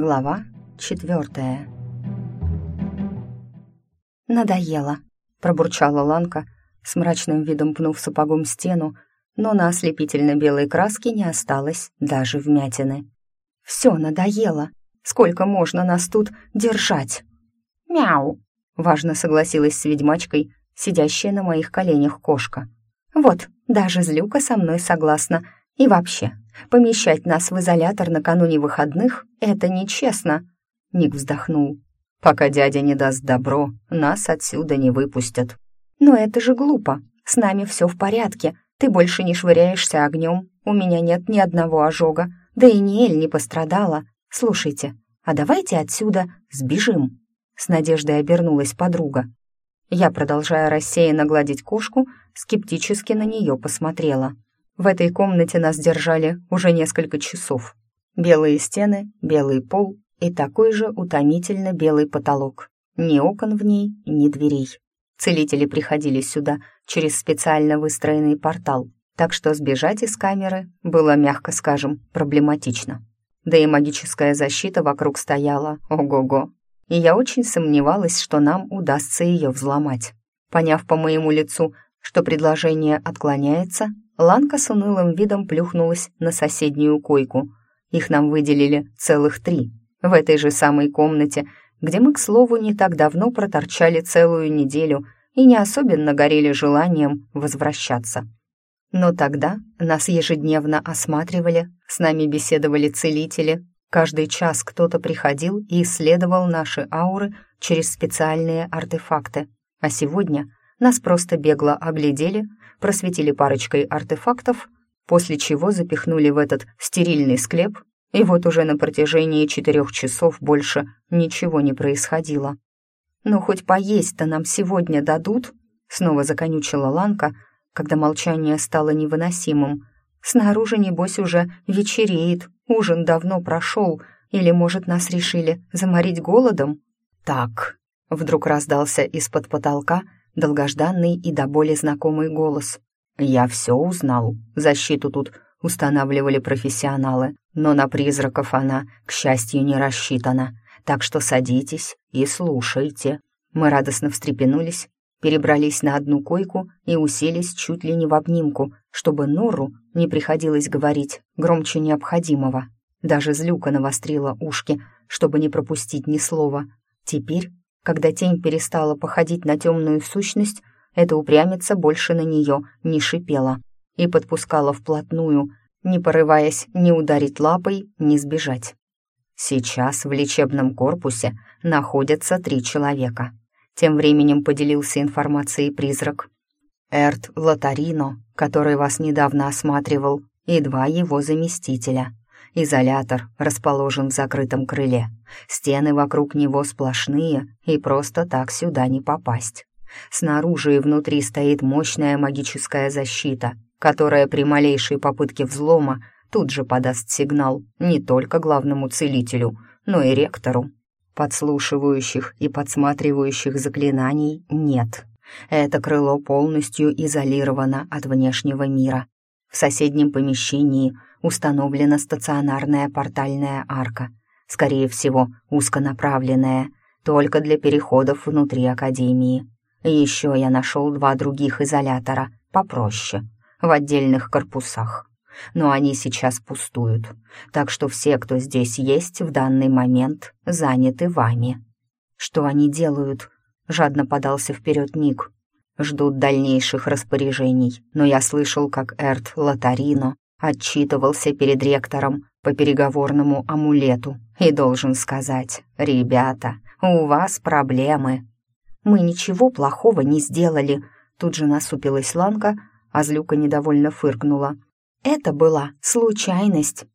Глава четвертая. «Надоело», — пробурчала Ланка, с мрачным видом пнув сапогом стену, но на ослепительно-белой краске не осталось даже вмятины. «Все надоело. Сколько можно нас тут держать?» «Мяу», — важно согласилась с ведьмачкой, сидящая на моих коленях кошка. «Вот, даже Злюка со мной согласна. И вообще, помещать нас в изолятор накануне выходных — это нечестно». Ник вздохнул. «Пока дядя не даст добро, нас отсюда не выпустят». «Но это же глупо. С нами все в порядке. Ты больше не швыряешься огнем. У меня нет ни одного ожога. Да и Ниэль не пострадала. Слушайте, а давайте отсюда сбежим». С надеждой обернулась подруга. Я, продолжая рассеянно гладить кошку, скептически на нее посмотрела. В этой комнате нас держали уже несколько часов. Белые стены, белый пол и такой же утомительно белый потолок. Ни окон в ней, ни дверей. Целители приходили сюда через специально выстроенный портал, так что сбежать из камеры было, мягко скажем, проблематично. Да и магическая защита вокруг стояла, ого-го, и я очень сомневалась, что нам удастся ее взломать. Поняв по моему лицу, что предложение отклоняется, Ланка с унылым видом плюхнулась на соседнюю койку. Их нам выделили целых три, в этой же самой комнате, где мы, к слову, не так давно проторчали целую неделю и не особенно горели желанием возвращаться. Но тогда нас ежедневно осматривали, с нами беседовали целители, Каждый час кто-то приходил и исследовал наши ауры через специальные артефакты. А сегодня нас просто бегло оглядели, просветили парочкой артефактов, после чего запихнули в этот стерильный склеп, и вот уже на протяжении четырех часов больше ничего не происходило. «Ну, хоть поесть-то нам сегодня дадут?» Снова законючила Ланка, когда молчание стало невыносимым. «Снаружи, небось, уже вечереет, Ужин давно прошел, или, может, нас решили заморить голодом? Так, вдруг раздался из-под потолка долгожданный и до боли знакомый голос. Я все узнал. Защиту тут устанавливали профессионалы, но на призраков она, к счастью, не рассчитана. Так что садитесь и слушайте. Мы радостно встрепенулись, перебрались на одну койку и уселись чуть ли не в обнимку, чтобы Нору не приходилось говорить громче необходимого. Даже злюка навострила ушки, чтобы не пропустить ни слова. Теперь, когда тень перестала походить на темную сущность, эта упрямица больше на нее не шипела и подпускала вплотную, не порываясь ни ударить лапой, ни сбежать. Сейчас в лечебном корпусе находятся три человека. Тем временем поделился информацией призрак. Эрт Лотарино, который вас недавно осматривал, и два его заместителя. Изолятор расположен в закрытом крыле. Стены вокруг него сплошные, и просто так сюда не попасть. Снаружи и внутри стоит мощная магическая защита, которая при малейшей попытке взлома тут же подаст сигнал не только главному целителю, но и ректору. Подслушивающих и подсматривающих заклинаний нет. Это крыло полностью изолировано от внешнего мира. В соседнем помещении установлена стационарная портальная арка, скорее всего, узконаправленная, только для переходов внутри Академии. Еще я нашел два других изолятора, попроще, в отдельных корпусах но они сейчас пустуют, так что все, кто здесь есть в данный момент, заняты вами. Что они делают? Жадно подался вперед Ник. Ждут дальнейших распоряжений, но я слышал, как Эрт Лотарино отчитывался перед ректором по переговорному амулету и должен сказать, «Ребята, у вас проблемы». «Мы ничего плохого не сделали», тут же насупилась Ланка, а Злюка недовольно фыркнула. Это была случайность.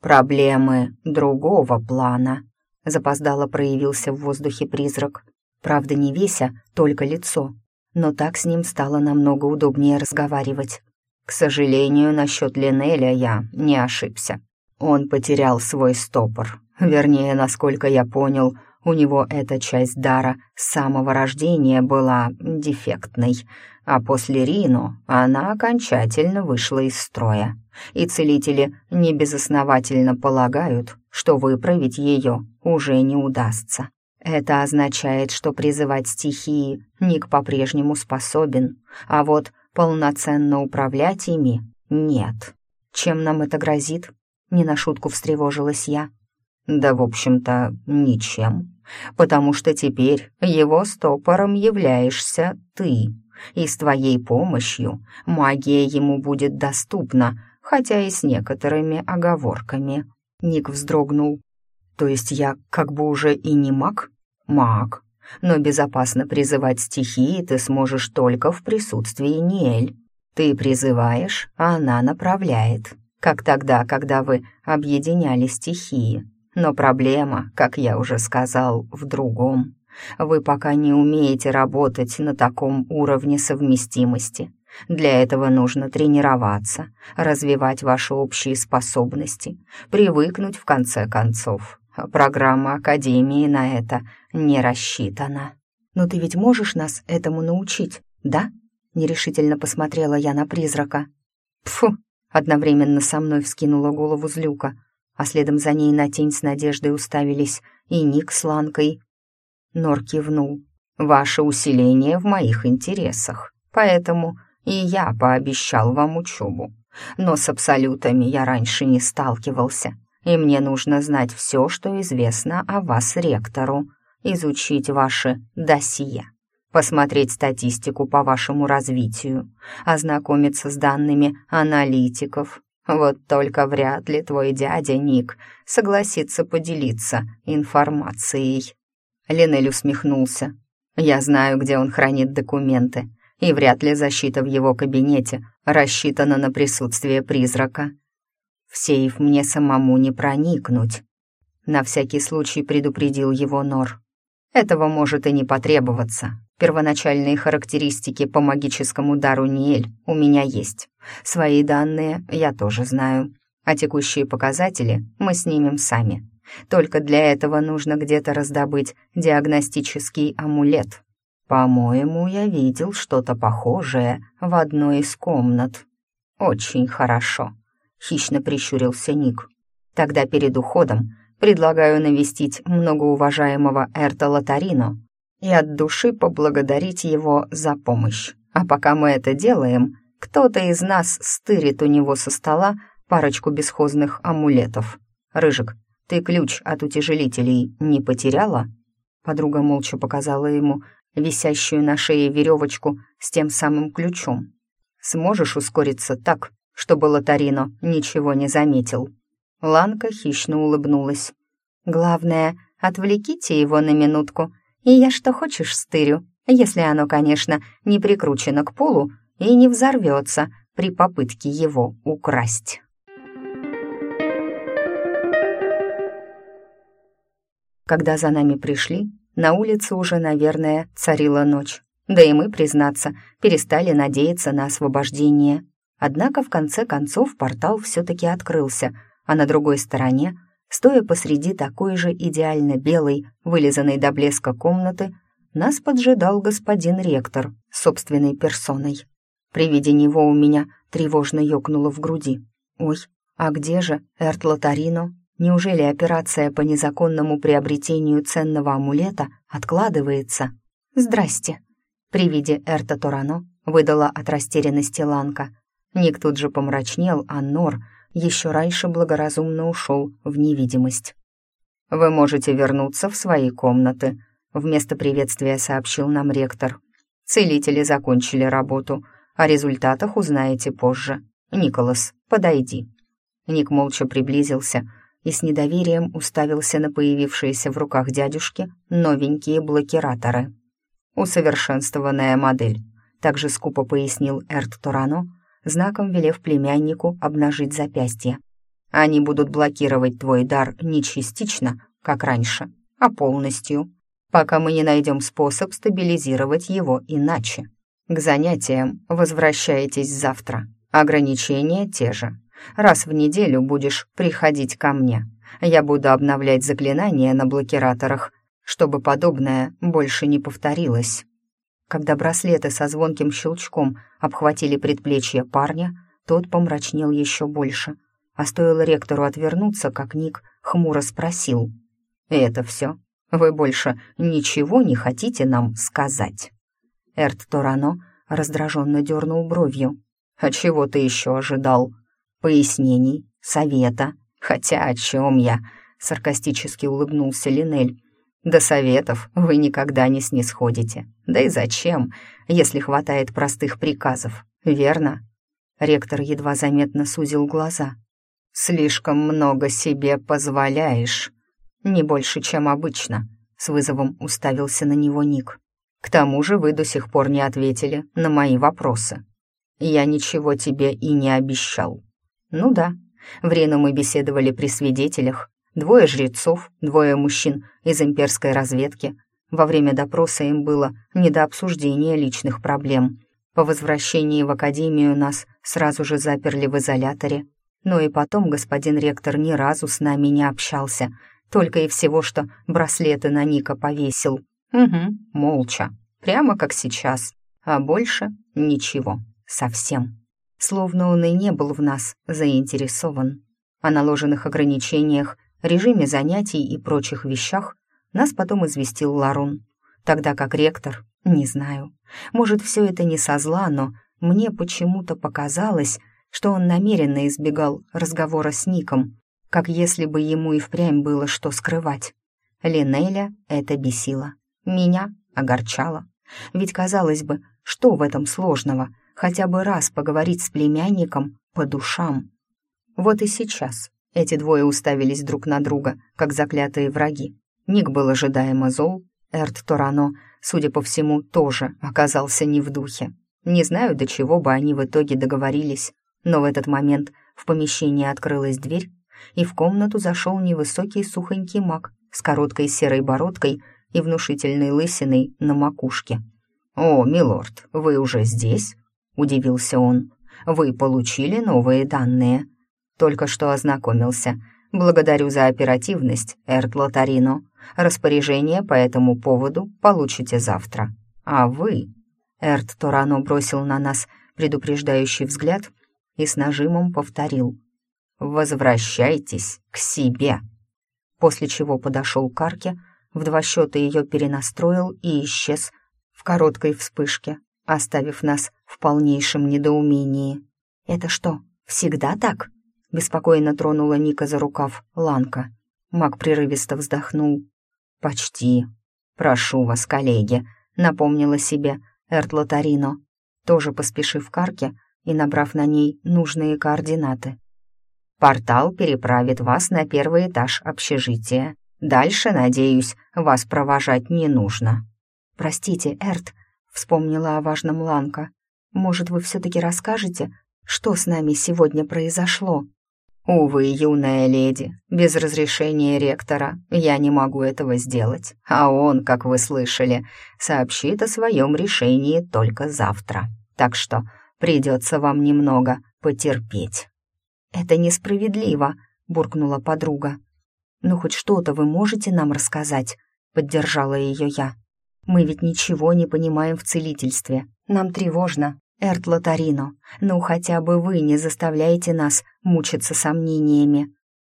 Проблемы другого плана. Запоздало проявился в воздухе призрак. Правда, не веся, только лицо. Но так с ним стало намного удобнее разговаривать. К сожалению, насчет Линеля я не ошибся. Он потерял свой стопор. Вернее, насколько я понял, у него эта часть дара с самого рождения была дефектной, а после Рино она окончательно вышла из строя. и целители небезосновательно полагают, что выправить ее уже не удастся. Это означает, что призывать стихии Ник по-прежнему способен, а вот полноценно управлять ими нет. Чем нам это грозит? Не на шутку встревожилась я. Да, в общем-то, ничем, потому что теперь его стопором являешься ты, и с твоей помощью магия ему будет доступна, хотя и с некоторыми оговорками. Ник вздрогнул. То есть я как бы уже и не маг? Маг. Но безопасно призывать стихии ты сможешь только в присутствии Ниэль. Ты призываешь, а она направляет, как тогда, когда вы объединяли стихии. Но проблема, как я уже сказал, в другом. Вы пока не умеете работать на таком уровне совместимости. Для этого нужно тренироваться, развивать ваши общие способности, привыкнуть в конце концов. Программа Академии на это не рассчитана. «Но ты ведь можешь нас этому научить, да?» Нерешительно посмотрела я на призрака. «Пфу!» — одновременно со мной вскинула голову злюка — а следом за ней на тень с надеждой уставились и Ник с Ланкой. Нор кивнул. «Ваше усиление в моих интересах, поэтому и я пообещал вам учебу. Но с абсолютами я раньше не сталкивался, и мне нужно знать все, что известно о вас ректору, изучить ваши досье, посмотреть статистику по вашему развитию, ознакомиться с данными аналитиков, вот только вряд ли твой дядя Ник согласится поделиться информацией. Линель усмехнулся. Я знаю, где он хранит документы, и вряд ли защита в его кабинете рассчитана на присутствие призрака. Сейф мне самому не проникнуть. На всякий случай предупредил его Нор. Этого может и не потребоваться. Первоначальные характеристики по магическому дару Ниэль у меня есть. Свои данные я тоже знаю. А текущие показатели мы снимем сами. Только для этого нужно где-то раздобыть диагностический амулет. По-моему, я видел что-то похожее в одной из комнат. Очень хорошо. Хищно прищурился Ник. Тогда перед уходом предлагаю навестить многоуважаемого Эрта Лотарино и от души поблагодарить его за помощь. А пока мы это делаем, кто-то из нас стырит у него со стола парочку бесхозных амулетов. «Рыжик, ты ключ от утяжелителей не потеряла?» Подруга молча показала ему висящую на шее веревочку с тем самым ключом. «Сможешь ускориться так, чтобы Лотарино ничего не заметил?» Ланка хищно улыбнулась. «Главное, отвлеките его на минутку, и я что хочешь стырю, если оно, конечно, не прикручено к полу и не взорвется при попытке его украсть. Когда за нами пришли, на улице уже, наверное, царила ночь. Да и мы, признаться, перестали надеяться на освобождение. Однако, в конце концов, портал все-таки открылся, а на другой стороне Стоя посреди такой же идеально белой, вылизанной до блеска комнаты, нас поджидал господин ректор собственной персоной. При виде него у меня тревожно ёкнуло в груди. «Ой, а где же Эрт Лотарино? Неужели операция по незаконному приобретению ценного амулета откладывается?» «Здрасте!» При виде Эрта Торано выдала от растерянности Ланка. Ник тут же помрачнел, а Нор — еще раньше благоразумно ушел в невидимость. «Вы можете вернуться в свои комнаты», — вместо приветствия сообщил нам ректор. «Целители закончили работу. О результатах узнаете позже. Николас, подойди». Ник молча приблизился и с недоверием уставился на появившиеся в руках дядюшки новенькие блокираторы. «Усовершенствованная модель», — также скупо пояснил Эрт Турано, знаком велев племяннику обнажить запястье. «Они будут блокировать твой дар не частично, как раньше, а полностью, пока мы не найдем способ стабилизировать его иначе. К занятиям возвращаетесь завтра. Ограничения те же. Раз в неделю будешь приходить ко мне. Я буду обновлять заклинания на блокираторах, чтобы подобное больше не повторилось». Когда браслеты со звонким щелчком обхватили предплечье парня, Тот помрачнел еще больше. А стоило ректору отвернуться, как Ник хмуро спросил. «Это все? Вы больше ничего не хотите нам сказать?» Эрт Торано раздраженно дернул бровью. «А чего ты еще ожидал? Пояснений? Совета? Хотя о чем я?» Саркастически улыбнулся Линель. «До советов вы никогда не снисходите. Да и зачем, если хватает простых приказов, верно?» Ректор едва заметно сузил глаза. «Слишком много себе позволяешь. Не больше, чем обычно», — с вызовом уставился на него Ник. К тому же вы до сих пор не ответили на мои вопросы. Я ничего тебе и не обещал. Ну да, время мы беседовали при свидетелях. Двое жрецов, двое мужчин из имперской разведки. Во время допроса им было не до обсуждения личных проблем. По возвращении в академию нас сразу же заперли в изоляторе. Но и потом господин ректор ни разу с нами не общался, только и всего, что браслеты на Ника повесил. Угу, молча, прямо как сейчас, а больше ничего, совсем. Словно он и не был в нас заинтересован. О наложенных ограничениях, режиме занятий и прочих вещах нас потом известил Ларун, тогда как ректор, не знаю, может, все это не со зла, но мне почему-то показалось, что он намеренно избегал разговора с Ником, как если бы ему и впрямь было что скрывать. Линеля это бесило. Меня огорчало. Ведь, казалось бы, что в этом сложного? Хотя бы раз поговорить с племянником по душам. Вот и сейчас эти двое уставились друг на друга, как заклятые враги. Ник был ожидаемо зол, Эрт Торано, судя по всему, тоже оказался не в духе. Не знаю, до чего бы они в итоге договорились, но в этот момент в помещении открылась дверь, и в комнату зашел невысокий сухонький маг с короткой серой бородкой и внушительной лысиной на макушке. «О, милорд, вы уже здесь?» — удивился он. «Вы получили новые данные?» «Только что ознакомился. Благодарю за оперативность, Эрт Лотарино. Распоряжение по этому поводу получите завтра. А вы...» Эрт Торано бросил на нас предупреждающий взгляд и с нажимом повторил. «Возвращайтесь к себе!» После чего подошел к арке, в два счета ее перенастроил и исчез в короткой вспышке, оставив нас в полнейшем недоумении. «Это что, всегда так?» — беспокойно тронула Ника за рукав Ланка. Маг прерывисто вздохнул. «Почти. Прошу вас, коллеги», — напомнила себе Эрт Лотарино, тоже поспешив к арке и набрав на ней нужные координаты. «Портал переправит вас на первый этаж общежития. Дальше, надеюсь, вас провожать не нужно». «Простите, Эрт», — вспомнила о важном Ланка. «Может, вы все-таки расскажете, что с нами сегодня произошло?» «Увы, юная леди, без разрешения ректора я не могу этого сделать, а он, как вы слышали, сообщит о своем решении только завтра. Так что придется вам немного потерпеть». «Это несправедливо», — буркнула подруга. «Ну, хоть что-то вы можете нам рассказать?» — поддержала ее я. «Мы ведь ничего не понимаем в целительстве. Нам тревожно. Эрт Лотарино, ну хотя бы вы не заставляете нас мучиться сомнениями».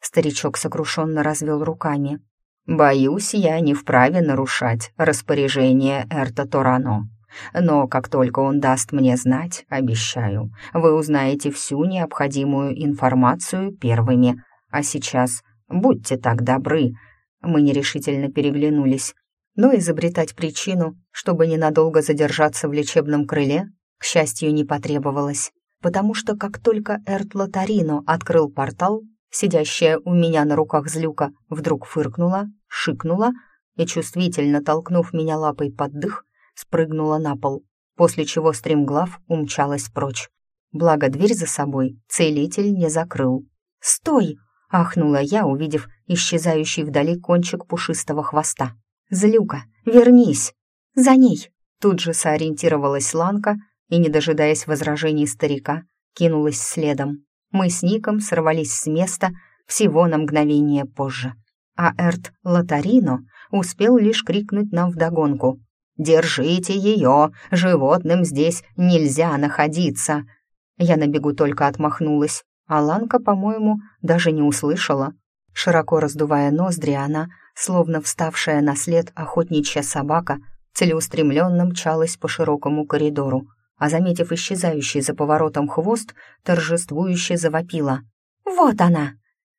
Старичок сокрушенно развел руками. «Боюсь, я не вправе нарушать распоряжение Эрта Торано. Но как только он даст мне знать, обещаю, вы узнаете всю необходимую информацию первыми. А сейчас Будьте так добры». Мы нерешительно переглянулись. Но изобретать причину, чтобы ненадолго задержаться в лечебном крыле, к счастью, не потребовалось, потому что как только Эрт Лотарино открыл портал, сидящая у меня на руках злюка вдруг фыркнула, шикнула и, чувствительно толкнув меня лапой под дых, спрыгнула на пол, после чего стремглав умчалась прочь. Благо дверь за собой целитель не закрыл. «Стой!» — ахнула я, увидев исчезающий вдали кончик пушистого хвоста. «Злюка, вернись!» «За ней!» Тут же сориентировалась Ланка и, не дожидаясь возражений старика, кинулась следом. Мы с Ником сорвались с места всего на мгновение позже. А Эрт Лотарино успел лишь крикнуть нам вдогонку. «Держите ее! Животным здесь нельзя находиться!» Я на бегу только отмахнулась, а Ланка, по-моему, даже не услышала. Широко раздувая ноздри, она, словно вставшая на след охотничья собака, целеустремленно мчалась по широкому коридору, а, заметив исчезающий за поворотом хвост, торжествующе завопила. «Вот она!»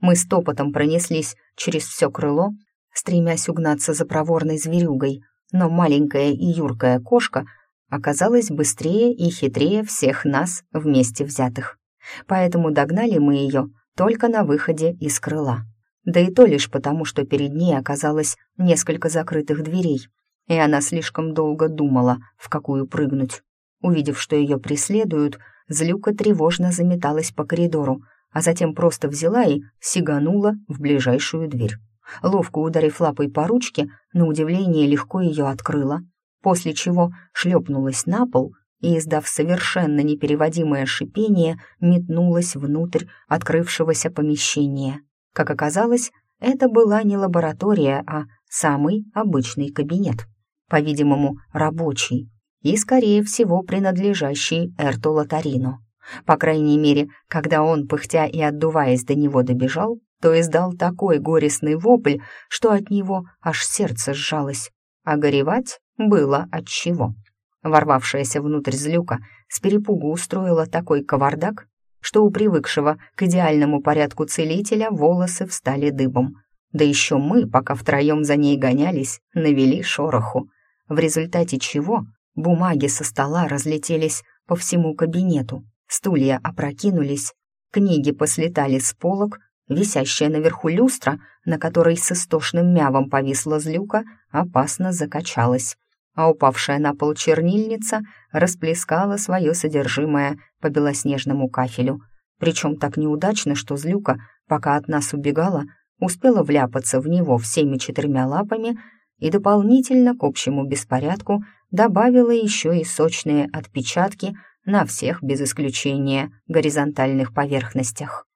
Мы с топотом пронеслись через все крыло, стремясь угнаться за проворной зверюгой, но маленькая и юркая кошка оказалась быстрее и хитрее всех нас вместе взятых. Поэтому догнали мы ее только на выходе из крыла. Да и то лишь потому, что перед ней оказалось несколько закрытых дверей, и она слишком долго думала, в какую прыгнуть. Увидев, что ее преследуют, Злюка тревожно заметалась по коридору, а затем просто взяла и сиганула в ближайшую дверь. Ловко ударив лапой по ручке, на удивление легко ее открыла, после чего шлепнулась на пол и, издав совершенно непереводимое шипение, метнулась внутрь открывшегося помещения. Как оказалось, это была не лаборатория, а самый обычный кабинет, по-видимому, рабочий, и, скорее всего, принадлежащий Эрту Лотарино. По крайней мере, когда он, пыхтя и отдуваясь до него добежал, то издал такой горестный вопль, что от него аж сердце сжалось, а горевать было от чего. Ворвавшаяся внутрь злюка с перепугу устроила такой кавардак, что у привыкшего к идеальному порядку целителя волосы встали дыбом. Да еще мы, пока втроем за ней гонялись, навели шороху, в результате чего бумаги со стола разлетелись по всему кабинету, стулья опрокинулись, книги послетали с полок, Висящая наверху люстра, на которой с истошным мявом повисла злюка, опасно закачалась, а упавшая на пол чернильница расплескала свое содержимое по белоснежному кафелю. Причем так неудачно, что злюка, пока от нас убегала, успела вляпаться в него всеми четырьмя лапами и дополнительно к общему беспорядку добавила еще и сочные отпечатки на всех без исключения горизонтальных поверхностях.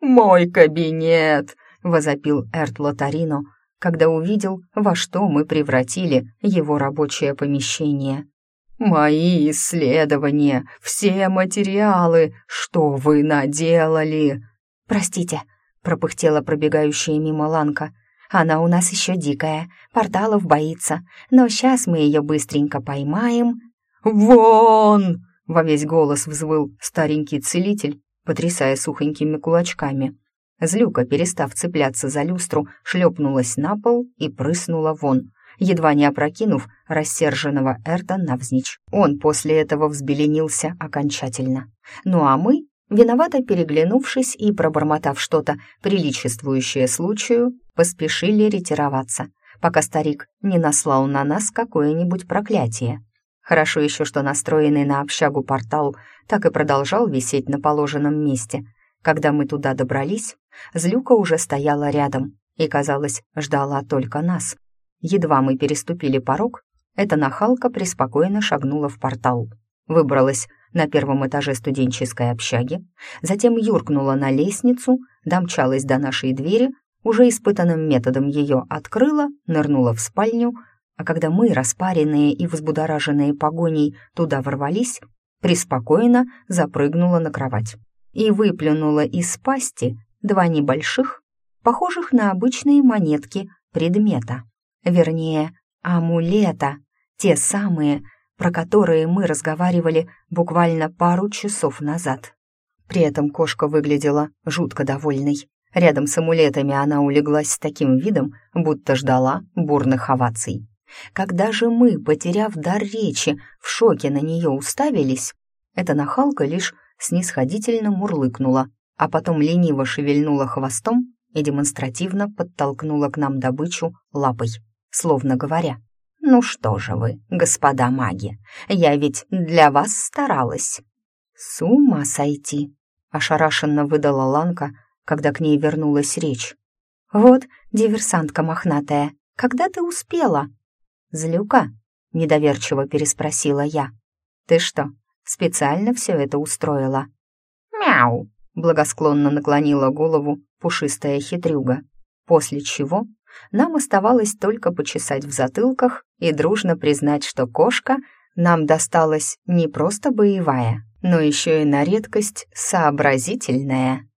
«Мой кабинет!» — возопил Эрт Лотарино, когда увидел, во что мы превратили его рабочее помещение. «Мои исследования, все материалы, что вы наделали?» «Простите», — пропыхтела пробегающая мимо Ланка. «Она у нас еще дикая, порталов боится, но сейчас мы ее быстренько поймаем». «Вон!» — во весь голос взвыл старенький целитель потрясая сухонькими кулачками. Злюка, перестав цепляться за люстру, шлепнулась на пол и прыснула вон, едва не опрокинув рассерженного Эрта навзничь. Он после этого взбеленился окончательно. Ну а мы, виновато переглянувшись и пробормотав что-то приличествующее случаю, поспешили ретироваться, пока старик не наслал на нас какое-нибудь проклятие. Хорошо еще, что настроенный на общагу портал так и продолжал висеть на положенном месте. Когда мы туда добрались, Злюка уже стояла рядом и, казалось, ждала только нас. Едва мы переступили порог, эта нахалка преспокойно шагнула в портал. Выбралась на первом этаже студенческой общаги, затем юркнула на лестницу, домчалась до нашей двери, уже испытанным методом ее открыла, нырнула в спальню, а когда мы, распаренные и взбудораженные погоней, туда ворвались, преспокойно запрыгнула на кровать и выплюнула из пасти два небольших, похожих на обычные монетки, предмета. Вернее, амулета, те самые, про которые мы разговаривали буквально пару часов назад. При этом кошка выглядела жутко довольной. Рядом с амулетами она улеглась с таким видом, будто ждала бурных оваций. Когда же мы, потеряв дар речи, в шоке на нее уставились, эта нахалка лишь снисходительно мурлыкнула, а потом лениво шевельнула хвостом и демонстративно подтолкнула к нам добычу лапой, словно говоря, «Ну что же вы, господа маги, я ведь для вас старалась». «С ума сойти!» — ошарашенно выдала Ланка, когда к ней вернулась речь. «Вот, диверсантка мохнатая, когда ты успела?» «Злюка?» — недоверчиво переспросила я. «Ты что, специально все это устроила?» «Мяу!» — благосклонно наклонила голову пушистая хитрюга, после чего нам оставалось только почесать в затылках и дружно признать, что кошка нам досталась не просто боевая, но еще и на редкость сообразительная.